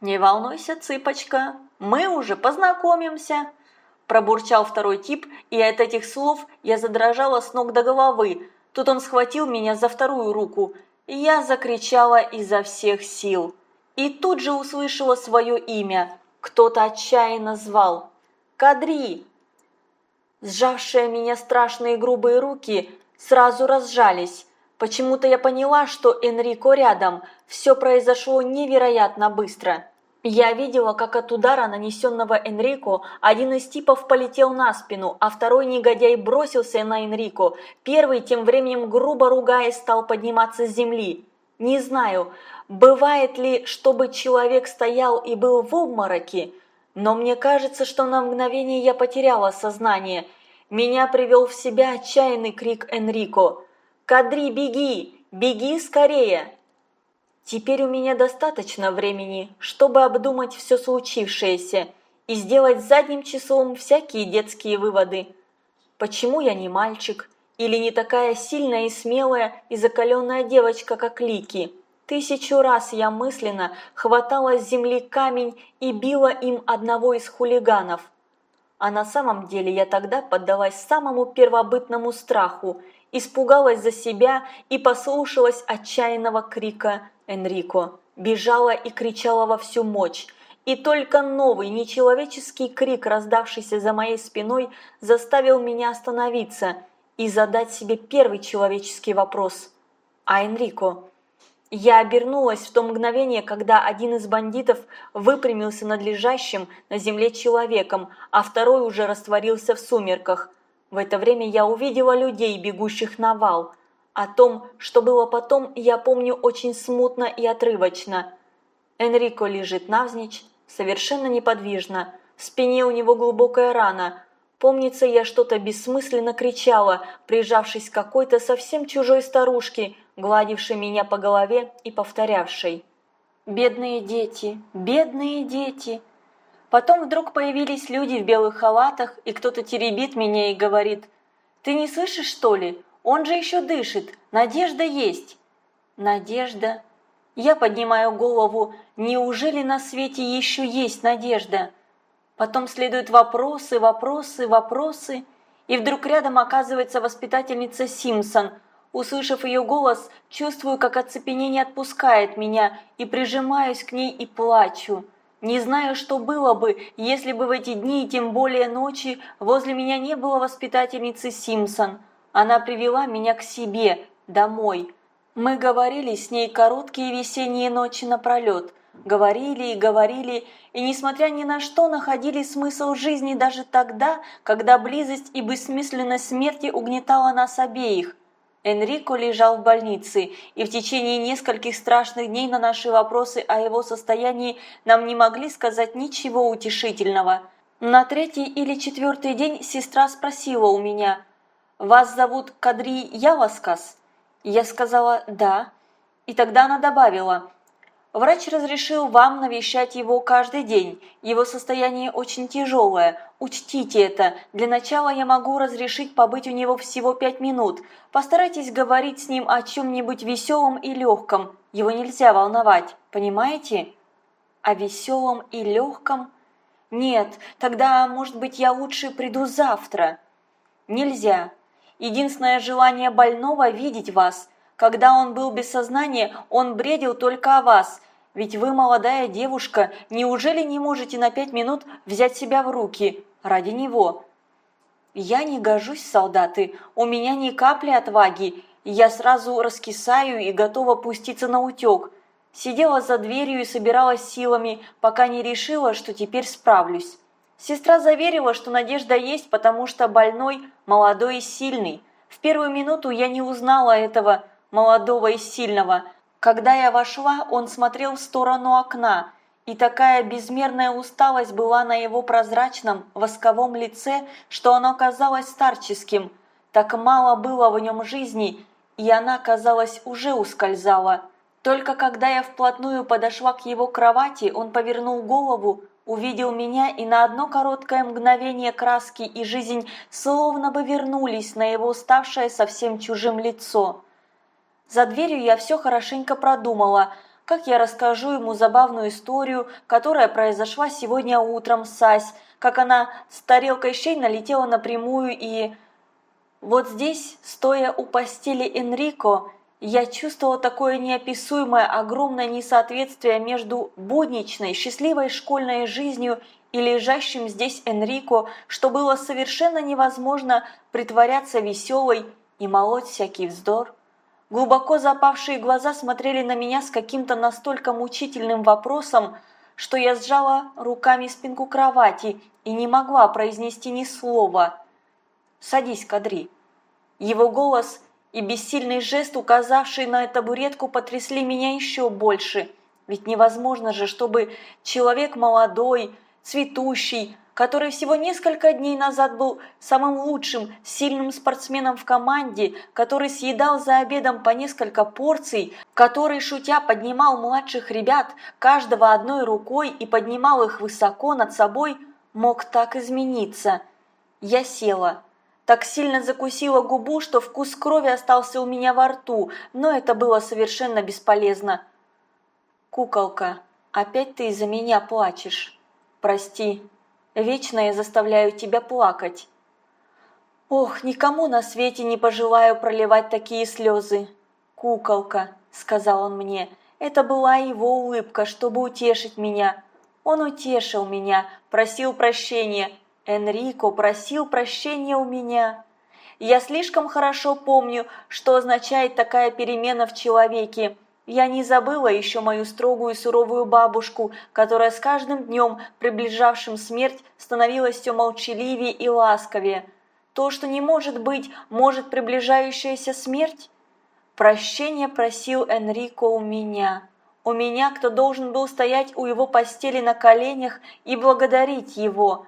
«Не волнуйся, цыпочка, мы уже познакомимся», Пробурчал второй тип, и от этих слов я задрожала с ног до головы. Тут он схватил меня за вторую руку. Я закричала изо всех сил. И тут же услышала свое имя. Кто-то отчаянно звал. «Кадри!» Сжавшие меня страшные грубые руки сразу разжались. Почему-то я поняла, что Энрико рядом. Все произошло невероятно быстро. Я видела, как от удара, нанесенного Энрико, один из типов полетел на спину, а второй негодяй бросился на Энрико. Первый, тем временем грубо ругаясь, стал подниматься с земли. Не знаю, бывает ли, чтобы человек стоял и был в обмороке, но мне кажется, что на мгновение я потеряла сознание. Меня привел в себя отчаянный крик Энрико. «Кадри, беги! Беги скорее!» Теперь у меня достаточно времени, чтобы обдумать все случившееся и сделать задним числом всякие детские выводы. Почему я не мальчик или не такая сильная и смелая и закаленная девочка, как Лики? Тысячу раз я мысленно хватала с земли камень и била им одного из хулиганов. А на самом деле я тогда поддалась самому первобытному страху, испугалась за себя и послушалась отчаянного крика Энрико бежала и кричала во всю мощь, и только новый нечеловеческий крик, раздавшийся за моей спиной, заставил меня остановиться и задать себе первый человеческий вопрос. «А Энрико?» Я обернулась в то мгновение, когда один из бандитов выпрямился над лежащим на земле человеком, а второй уже растворился в сумерках. В это время я увидела людей, бегущих на вал – о том, что было потом, я помню очень смутно и отрывочно. Энрико лежит навзничь, совершенно неподвижно. В спине у него глубокая рана. Помнится, я что-то бессмысленно кричала, прижавшись к какой-то совсем чужой старушке, гладившей меня по голове и повторявшей. «Бедные дети, бедные дети!» Потом вдруг появились люди в белых халатах, и кто-то теребит меня и говорит, «Ты не слышишь, что ли? Он же еще дышит. Надежда есть. Надежда. Я поднимаю голову. Неужели на свете еще есть надежда? Потом следуют вопросы, вопросы, вопросы. И вдруг рядом оказывается воспитательница Симпсон. Услышав ее голос, чувствую, как оцепенение отпускает меня, и прижимаюсь к ней и плачу. Не знаю, что было бы, если бы в эти дни, тем более ночи, возле меня не было воспитательницы Симпсон. Она привела меня к себе, домой. Мы говорили с ней короткие весенние ночи напролет. Говорили и говорили, и, несмотря ни на что, находили смысл жизни даже тогда, когда близость и бессмысленность смерти угнетала нас обеих. Энрико лежал в больнице, и в течение нескольких страшных дней на наши вопросы о его состоянии нам не могли сказать ничего утешительного. На третий или четвертый день сестра спросила у меня – «Вас зовут Кадри Яваскас?» Я сказала «да». И тогда она добавила «Врач разрешил вам навещать его каждый день. Его состояние очень тяжелое. Учтите это. Для начала я могу разрешить побыть у него всего пять минут. Постарайтесь говорить с ним о чем-нибудь веселом и легком. Его нельзя волновать. Понимаете?» «О веселом и легком?» «Нет, тогда, может быть, я лучше приду завтра». «Нельзя. Единственное желание больного – видеть вас. Когда он был без сознания, он бредил только о вас. Ведь вы молодая девушка, неужели не можете на пять минут взять себя в руки ради него? Я не гожусь, солдаты, у меня ни капли отваги. Я сразу раскисаю и готова пуститься на утек. Сидела за дверью и собиралась силами, пока не решила, что теперь справлюсь. Сестра заверила, что надежда есть, потому что больной молодой и сильный. В первую минуту я не узнала этого молодого и сильного. Когда я вошла, он смотрел в сторону окна, и такая безмерная усталость была на его прозрачном восковом лице, что оно казалось старческим. Так мало было в нем жизни, и она, казалось, уже ускользала. Только когда я вплотную подошла к его кровати, он повернул голову, увидел меня, и на одно короткое мгновение краски и жизнь словно бы вернулись на его ставшее совсем чужим лицо. За дверью я все хорошенько продумала. как я расскажу ему забавную историю, которая произошла сегодня утром с Ась, как она с тарелкой щей налетела напрямую и... Вот здесь, стоя у постели Энрико, я чувствовала такое неописуемое огромное несоответствие между будничной, счастливой школьной жизнью и лежащим здесь Энрико, что было совершенно невозможно притворяться веселой и молоть всякий вздор. Глубоко запавшие глаза смотрели на меня с каким-то настолько мучительным вопросом, что я сжала руками спинку кровати и не могла произнести ни слова. «Садись, Кадри». Его голос и бессильный жест, указавший на табуретку, потрясли меня еще больше. Ведь невозможно же, чтобы человек молодой, цветущий, который всего несколько дней назад был самым лучшим, сильным спортсменом в команде, который съедал за обедом по несколько порций, который, шутя, поднимал младших ребят, каждого одной рукой и поднимал их высоко над собой, мог так измениться. Я села. Так сильно закусила губу, что вкус крови остался у меня во рту, но это было совершенно бесполезно. «Куколка, опять ты из-за меня плачешь. Прости, Вечно я заставляю тебя плакать. Ох, никому на свете не пожелаю проливать такие слезы. Куколка, сказал он мне, это была его улыбка, чтобы утешить меня. Он утешил меня, просил прощения. Энрико просил прощения у меня. Я слишком хорошо помню, что означает такая перемена в человеке. Я не забыла еще мою строгую и суровую бабушку, которая с каждым днем, приближавшим смерть, становилась все молчаливее и ласковее. То, что не может быть, может приближающаяся смерть? Прощение просил Энрико у меня. У меня, кто должен был стоять у его постели на коленях и благодарить его.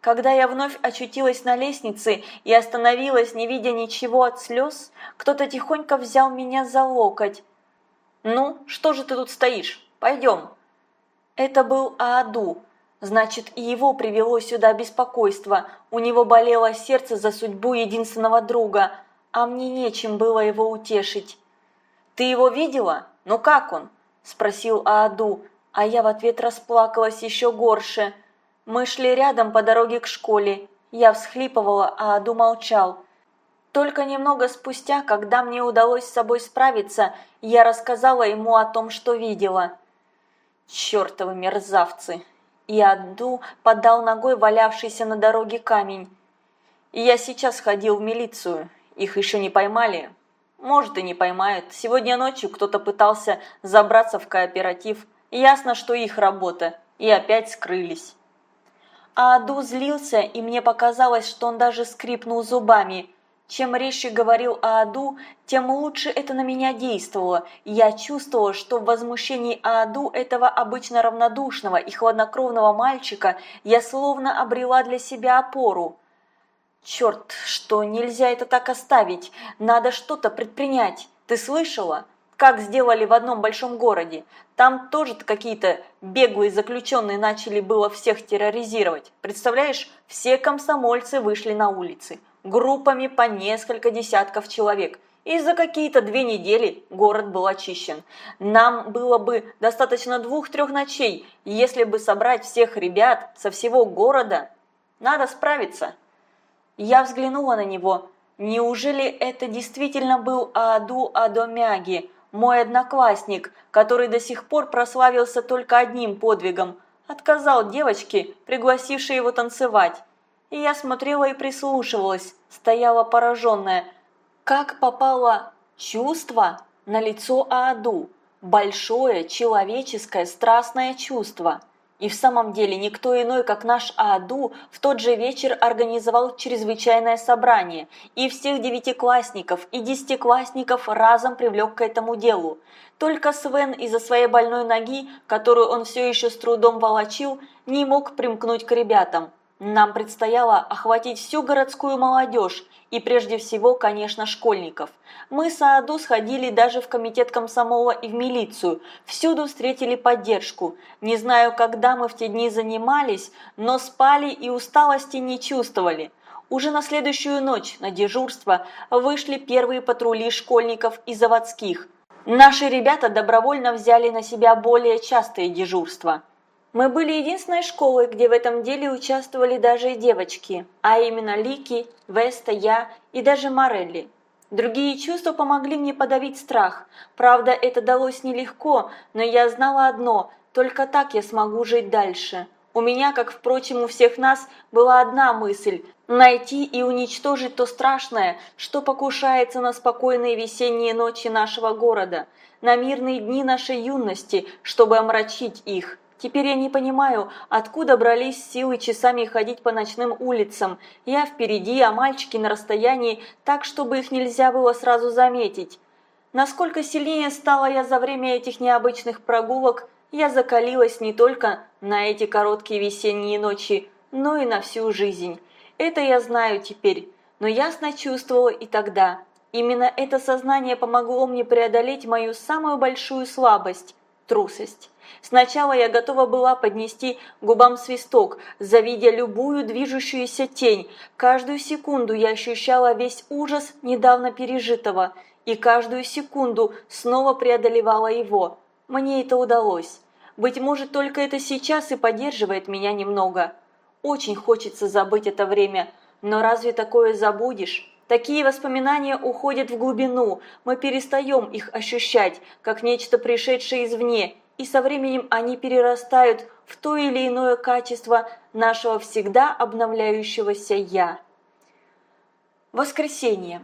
Когда я вновь очутилась на лестнице и остановилась, не видя ничего от слез, кто-то тихонько взял меня за локоть. «Ну, что же ты тут стоишь? Пойдем». Это был Ааду. Значит, и его привело сюда беспокойство. У него болело сердце за судьбу единственного друга, а мне нечем было его утешить. «Ты его видела? Ну как он?» – спросил Ааду, а я в ответ расплакалась еще горше. Мы шли рядом по дороге к школе. Я всхлипывала, а Аду молчал. Только немного спустя, когда мне удалось с собой справиться, я рассказала ему о том, что видела. Чёртовы мерзавцы! И Адду подал ногой валявшийся на дороге камень. Я сейчас ходил в милицию. Их еще не поймали. Может и не поймают. Сегодня ночью кто-то пытался забраться в кооператив. Ясно, что их работа. И опять скрылись. А Аду злился, и мне показалось, что он даже скрипнул зубами – чем резче говорил Ааду, тем лучше это на меня действовало. Я чувствовала, что в возмущении Ааду этого обычно равнодушного и хладнокровного мальчика я словно обрела для себя опору. Черт, что нельзя это так оставить, надо что-то предпринять. Ты слышала? Как сделали в одном большом городе. Там тоже какие-то беглые заключенные начали было всех терроризировать. Представляешь, все комсомольцы вышли на улицы группами по несколько десятков человек. И за какие-то две недели город был очищен. Нам было бы достаточно двух-трех ночей, если бы собрать всех ребят со всего города. Надо справиться. Я взглянула на него. Неужели это действительно был Ааду Адомяги, мой одноклассник, который до сих пор прославился только одним подвигом – отказал девочке, пригласившей его танцевать. И я смотрела и прислушивалась, стояла пораженная. Как попало чувство на лицо Ааду? Большое, человеческое, страстное чувство. И в самом деле никто иной, как наш Ааду, в тот же вечер организовал чрезвычайное собрание, и всех девятиклассников и десятиклассников разом привлек к этому делу. Только Свен из-за своей больной ноги, которую он все еще с трудом волочил, не мог примкнуть к ребятам. Нам предстояло охватить всю городскую молодежь и прежде всего, конечно, школьников. Мы с Ааду сходили даже в комитет комсомола и в милицию, всюду встретили поддержку. Не знаю, когда мы в те дни занимались, но спали и усталости не чувствовали. Уже на следующую ночь на дежурство вышли первые патрули школьников и заводских. Наши ребята добровольно взяли на себя более частые дежурства. Мы были единственной школой, где в этом деле участвовали даже девочки, а именно Лики, Веста, я и даже Морелли. Другие чувства помогли мне подавить страх. Правда, это далось нелегко, но я знала одно – только так я смогу жить дальше. У меня, как, впрочем, у всех нас, была одна мысль – найти и уничтожить то страшное, что покушается на спокойные весенние ночи нашего города, на мирные дни нашей юности, чтобы омрачить их. Теперь я не понимаю, откуда брались силы часами ходить по ночным улицам. Я впереди, а мальчики на расстоянии, так, чтобы их нельзя было сразу заметить. Насколько сильнее стала я за время этих необычных прогулок, я закалилась не только на эти короткие весенние ночи, но и на всю жизнь. Это я знаю теперь, но ясно чувствовала и тогда. Именно это сознание помогло мне преодолеть мою самую большую слабость – трусость. Сначала я готова была поднести губам свисток, завидя любую движущуюся тень. Каждую секунду я ощущала весь ужас недавно пережитого, и каждую секунду снова преодолевала его. Мне это удалось. Быть может, только это сейчас и поддерживает меня немного. Очень хочется забыть это время, но разве такое забудешь? Такие воспоминания уходят в глубину, мы перестаем их ощущать, как нечто пришедшее извне, и со временем они перерастают в то или иное качество нашего всегда обновляющегося «я». Воскресенье.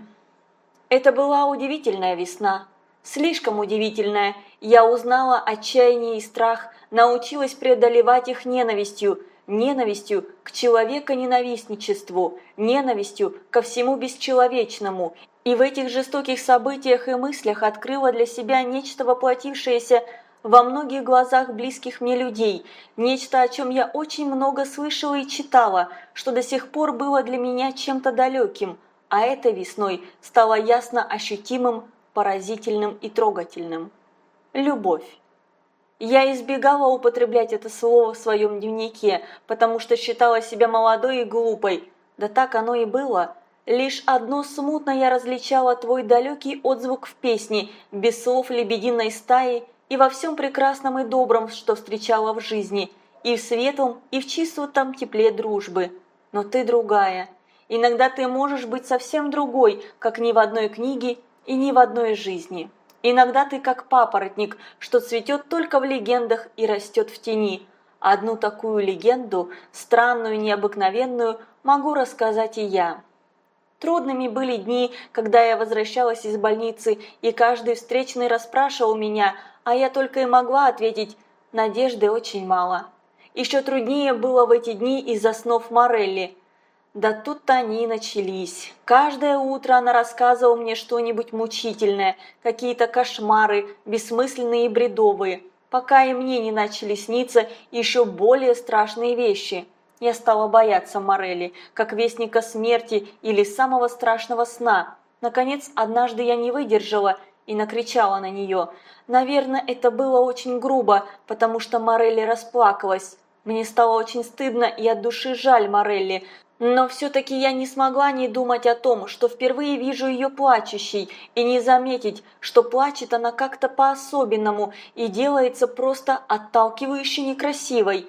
Это была удивительная весна. Слишком удивительная. Я узнала отчаяние и страх, научилась преодолевать их ненавистью, ненавистью к человеконенавистничеству, ненавистью ко всему бесчеловечному. И в этих жестоких событиях и мыслях открыла для себя нечто воплотившееся во многих глазах близких мне людей, нечто, о чем я очень много слышала и читала, что до сих пор было для меня чем-то далеким, а этой весной стало ясно ощутимым, поразительным и трогательным. Любовь. Я избегала употреблять это слово в своем дневнике, потому что считала себя молодой и глупой. Да так оно и было. Лишь одно смутно я различала твой далекий отзвук в песне, без слов лебединой стаи и во всем прекрасном и добром, что встречала в жизни, и в светлом, и в чистом тепле дружбы. Но ты другая. Иногда ты можешь быть совсем другой, как ни в одной книге и ни в одной жизни. Иногда ты как папоротник, что цветет только в легендах и растет в тени. Одну такую легенду, странную, необыкновенную, могу рассказать и я. Трудными были дни, когда я возвращалась из больницы, и каждый встречный расспрашивал меня, а я только и могла ответить «надежды очень мало». Еще труднее было в эти дни из-за снов Морелли. Да тут-то они и начались. Каждое утро она рассказывала мне что-нибудь мучительное, какие-то кошмары, бессмысленные и бредовые, пока и мне не начали сниться еще более страшные вещи. Я стала бояться Морелли, как вестника смерти или самого страшного сна. Наконец, однажды я не выдержала и накричала на нее. Наверное, это было очень грубо, потому что Морелли расплакалась. Мне стало очень стыдно и от души жаль Морелли, но все-таки я не смогла не думать о том, что впервые вижу ее плачущей, и не заметить, что плачет она как-то по-особенному и делается просто отталкивающе некрасивой.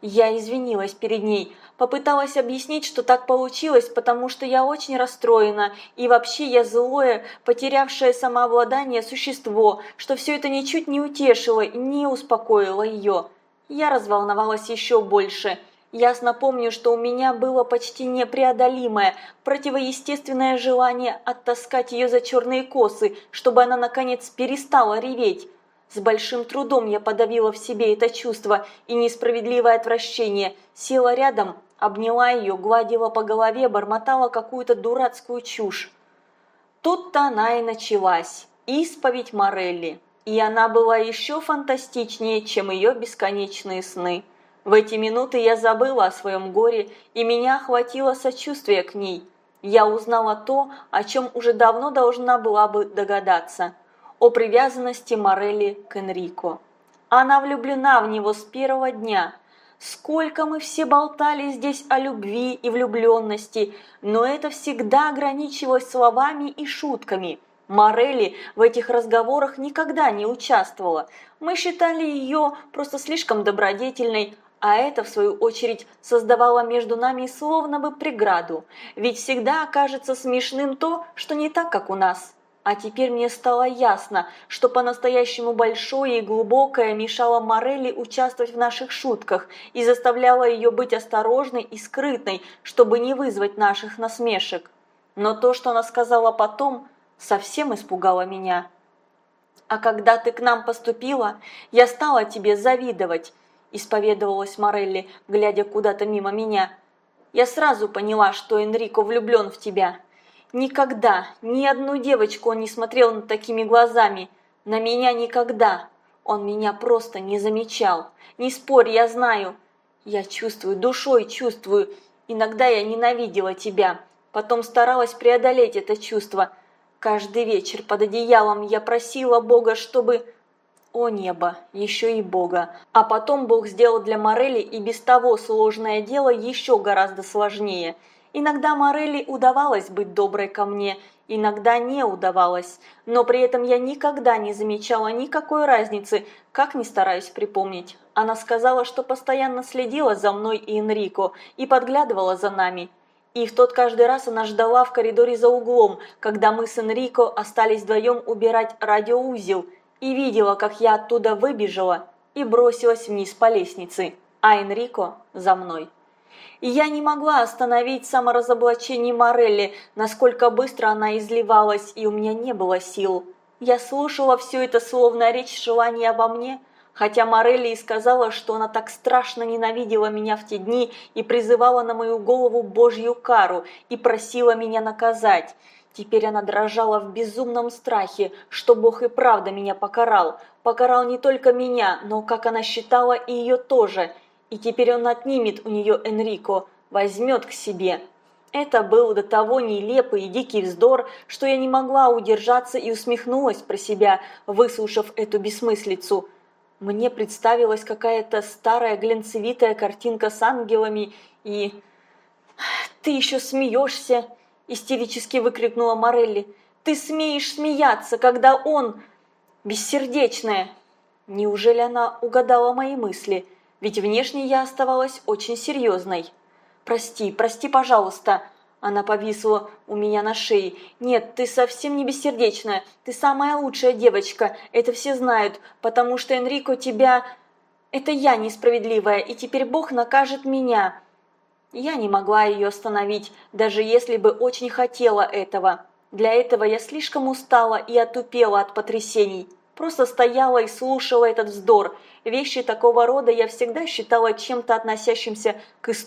Я извинилась перед ней, попыталась объяснить, что так получилось, потому что я очень расстроена, и вообще я злое, потерявшее самообладание существо, что все это ничуть не утешило и не успокоило ее. Я разволновалась еще больше. Ясно помню, что у меня было почти непреодолимое, противоестественное желание оттаскать ее за черные косы, чтобы она наконец перестала реветь. С большим трудом я подавила в себе это чувство и несправедливое отвращение, села рядом, обняла ее, гладила по голове, бормотала какую-то дурацкую чушь. Тут-то она и началась, исповедь Морелли, и она была еще фантастичнее, чем ее бесконечные сны. В эти минуты я забыла о своем горе, и меня охватило сочувствие к ней. Я узнала то, о чем уже давно должна была бы догадаться – о привязанности Морелли к Энрико. Она влюблена в него с первого дня. Сколько мы все болтали здесь о любви и влюбленности, но это всегда ограничивалось словами и шутками. Морелли в этих разговорах никогда не участвовала. Мы считали ее просто слишком добродетельной, а это, в свою очередь, создавало между нами словно бы преграду. Ведь всегда окажется смешным то, что не так, как у нас. А теперь мне стало ясно, что по-настоящему большое и глубокое мешало Морелли участвовать в наших шутках и заставляло ее быть осторожной и скрытной, чтобы не вызвать наших насмешек. Но то, что она сказала потом, совсем испугало меня. «А когда ты к нам поступила, я стала тебе завидовать», – исповедовалась Морелли, глядя куда-то мимо меня. «Я сразу поняла, что Энрико влюблен в тебя». Никогда, ни одну девочку он не смотрел на такими глазами. На меня никогда. Он меня просто не замечал. Не спорь, я знаю. Я чувствую, душой чувствую. Иногда я ненавидела тебя. Потом старалась преодолеть это чувство. Каждый вечер под одеялом я просила Бога, чтобы... О небо, еще и Бога. А потом Бог сделал для Морели и без того сложное дело еще гораздо сложнее – Иногда Морелли удавалось быть доброй ко мне, иногда не удавалось, но при этом я никогда не замечала никакой разницы, как ни стараюсь припомнить. Она сказала, что постоянно следила за мной и Энрико и подглядывала за нами. И в тот каждый раз она ждала в коридоре за углом, когда мы с Энрико остались вдвоем убирать радиоузел, и видела, как я оттуда выбежала и бросилась вниз по лестнице, а Энрико за мной и я не могла остановить саморазоблачение Морелли, насколько быстро она изливалась, и у меня не было сил. Я слушала все это словно речь желания обо мне, хотя Морелли и сказала, что она так страшно ненавидела меня в те дни и призывала на мою голову Божью кару и просила меня наказать. Теперь она дрожала в безумном страхе, что Бог и правда меня покарал. Покарал не только меня, но, как она считала, и ее тоже – и теперь он отнимет у нее Энрико, возьмет к себе. Это был до того нелепый и дикий вздор, что я не могла удержаться и усмехнулась про себя, выслушав эту бессмыслицу. Мне представилась какая-то старая глянцевитая картинка с ангелами и... «Ты еще смеешься!» – истерически выкрикнула Морелли. «Ты смеешь смеяться, когда он...» «Бессердечная!» Неужели она угадала мои мысли – ведь внешне я оставалась очень серьезной. «Прости, прости, пожалуйста!» Она повисла у меня на шее. «Нет, ты совсем не бессердечная. Ты самая лучшая девочка. Это все знают, потому что Энрико тебя... Это я несправедливая, и теперь Бог накажет меня». Я не могла ее остановить, даже если бы очень хотела этого. Для этого я слишком устала и отупела от потрясений. Просто стояла и слушала этот вздор. Вещи такого рода я всегда считала чем-то относящимся к истории.